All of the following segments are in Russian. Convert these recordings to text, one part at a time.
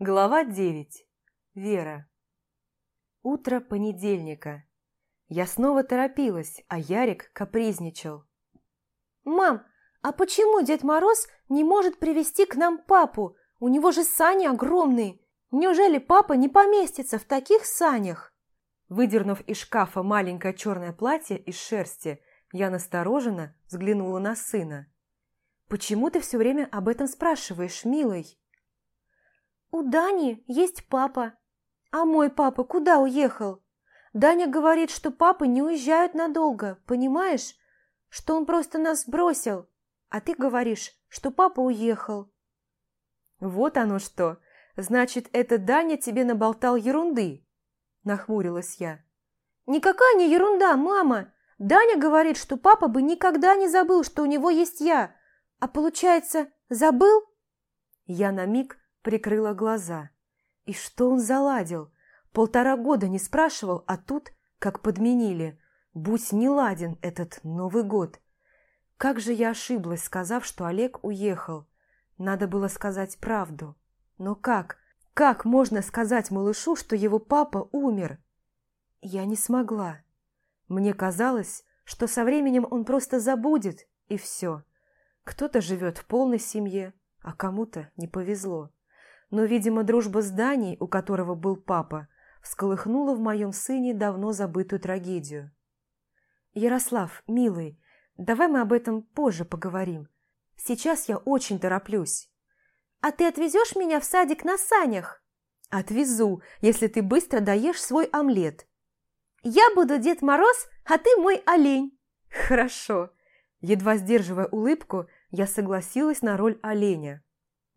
Глава 9. Вера. Утро понедельника. Я снова торопилась, а Ярик капризничал. «Мам, а почему Дед Мороз не может привести к нам папу? У него же сани огромные. Неужели папа не поместится в таких санях?» Выдернув из шкафа маленькое черное платье из шерсти, я настороженно взглянула на сына. «Почему ты все время об этом спрашиваешь, милый?» «У Дани есть папа. А мой папа куда уехал? Даня говорит, что папы не уезжают надолго, понимаешь? Что он просто нас бросил. А ты говоришь, что папа уехал». «Вот оно что! Значит, это Даня тебе наболтал ерунды?» Нахмурилась я. «Никакая не ерунда, мама! Даня говорит, что папа бы никогда не забыл, что у него есть я. А получается, забыл?» Я на миг прикрыла глаза. И что он заладил? Полтора года не спрашивал, а тут, как подменили. Будь не ладен этот Новый год. Как же я ошиблась, сказав, что Олег уехал. Надо было сказать правду. Но как? Как можно сказать малышу, что его папа умер? Я не смогла. Мне казалось, что со временем он просто забудет, и все. Кто-то живет в полной семье, а кому-то не повезло но, видимо, дружба с Даней, у которого был папа, всколыхнула в моем сыне давно забытую трагедию. «Ярослав, милый, давай мы об этом позже поговорим. Сейчас я очень тороплюсь». «А ты отвезешь меня в садик на санях?» «Отвезу, если ты быстро доешь свой омлет». «Я буду Дед Мороз, а ты мой олень». «Хорошо». Едва сдерживая улыбку, я согласилась на роль оленя.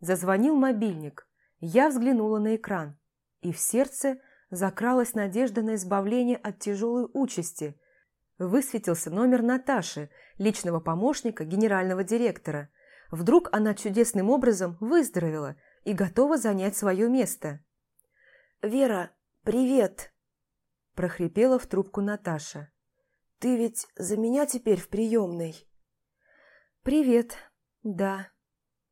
Зазвонил мобильник. Я взглянула на экран, и в сердце закралась надежда на избавление от тяжелой участи. Высветился номер Наташи, личного помощника генерального директора. Вдруг она чудесным образом выздоровела и готова занять свое место. «Вера, привет!» – прохрипела в трубку Наташа. «Ты ведь за меня теперь в приемной?» «Привет, да».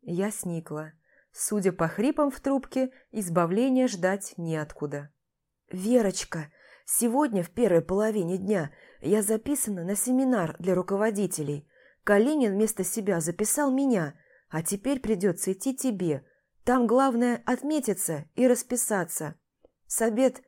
Я сникла. Судя по хрипам в трубке, избавления ждать неоткуда. «Верочка, сегодня в первой половине дня я записана на семинар для руководителей. Калинин вместо себя записал меня, а теперь придется идти тебе. Там главное отметиться и расписаться. Совет...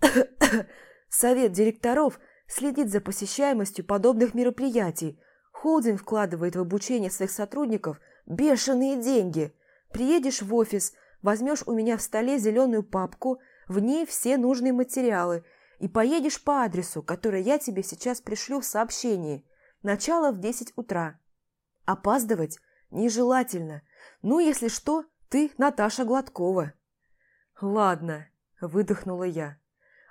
Совет директоров следит за посещаемостью подобных мероприятий. Холдинг вкладывает в обучение своих сотрудников бешеные деньги – Приедешь в офис, возьмешь у меня в столе зеленую папку, в ней все нужные материалы, и поедешь по адресу, который я тебе сейчас пришлю в сообщении. Начало в 10 утра. Опаздывать нежелательно. Ну, если что, ты Наташа Гладкова. Ладно, выдохнула я.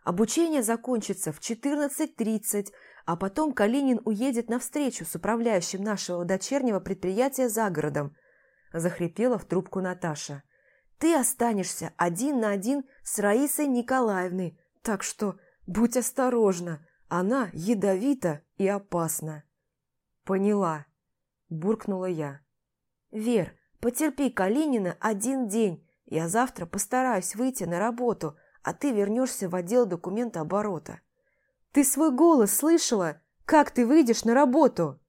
Обучение закончится в 14.30, а потом Калинин уедет на встречу с управляющим нашего дочернего предприятия за городом. – захрипела в трубку Наташа. «Ты останешься один на один с Раисой Николаевной, так что будь осторожна, она ядовита и опасна». «Поняла», – буркнула я. «Вер, потерпи Калинина один день, я завтра постараюсь выйти на работу, а ты вернешься в отдел документооборота». «Ты свой голос слышала? Как ты выйдешь на работу?»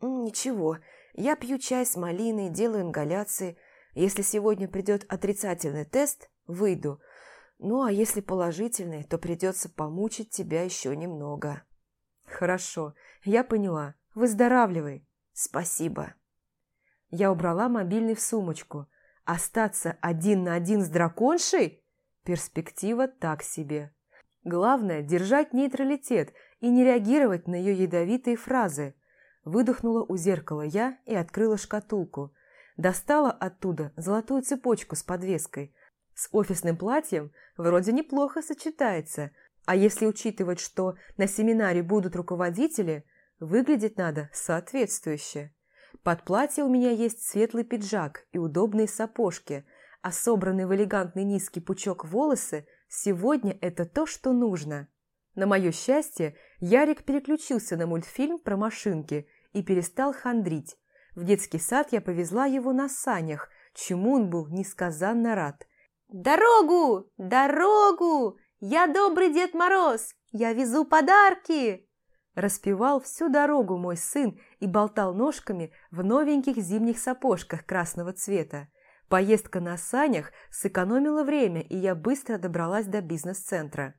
«Ничего, я пью чай с малиной, делаю ингаляции. Если сегодня придет отрицательный тест, выйду. Ну, а если положительный, то придется помучить тебя еще немного. Хорошо, я поняла. Выздоравливай. Спасибо. Я убрала мобильный в сумочку. Остаться один на один с драконшей? Перспектива так себе. Главное – держать нейтралитет и не реагировать на ее ядовитые фразы – Выдохнула у зеркала я и открыла шкатулку. Достала оттуда золотую цепочку с подвеской. С офисным платьем вроде неплохо сочетается, а если учитывать, что на семинаре будут руководители, выглядеть надо соответствующе. Под платье у меня есть светлый пиджак и удобные сапожки, а собранный в элегантный низкий пучок волосы сегодня это то, что нужно. На мое счастье, Ярик переключился на мультфильм про машинки и перестал хандрить. В детский сад я повезла его на санях, чему он был несказанно рад. «Дорогу! Дорогу! Я добрый Дед Мороз! Я везу подарки!» Распевал всю дорогу мой сын и болтал ножками в новеньких зимних сапожках красного цвета. Поездка на санях сэкономила время, и я быстро добралась до бизнес-центра.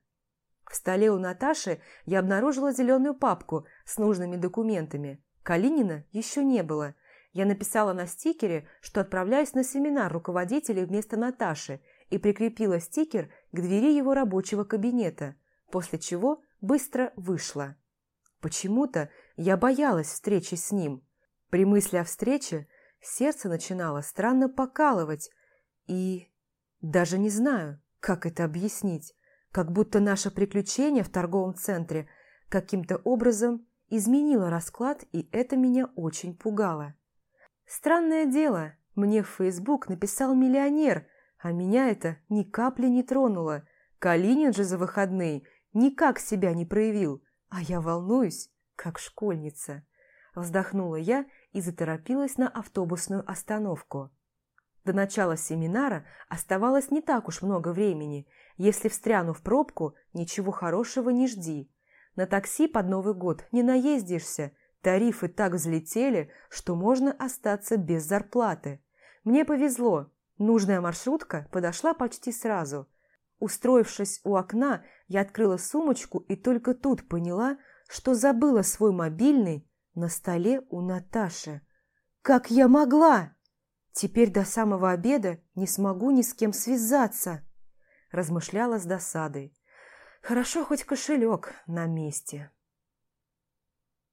В столе у Наташи я обнаружила зеленую папку с нужными документами. Калинина еще не было. Я написала на стикере, что отправляюсь на семинар руководителей вместо Наташи и прикрепила стикер к двери его рабочего кабинета, после чего быстро вышла. Почему-то я боялась встречи с ним. При мысли о встрече сердце начинало странно покалывать, и даже не знаю, как это объяснить, как будто наше приключение в торговом центре каким-то образом изменило расклад, и это меня очень пугало. Странное дело, мне в Facebook написал миллионер, а меня это ни капли не тронуло. Калинин же за выходные никак себя не проявил, а я волнуюсь, как школьница. Вздохнула я и заторопилась на автобусную остановку. До начала семинара оставалось не так уж много времени. Если встряну в пробку, ничего хорошего не жди. На такси под Новый год не наездишься. Тарифы так взлетели, что можно остаться без зарплаты. Мне повезло. Нужная маршрутка подошла почти сразу. Устроившись у окна, я открыла сумочку и только тут поняла, что забыла свой мобильный на столе у Наташи. Как я могла? Теперь до самого обеда не смогу ни с кем связаться, размышляла с досадой. Хорошо хоть кошелек на месте.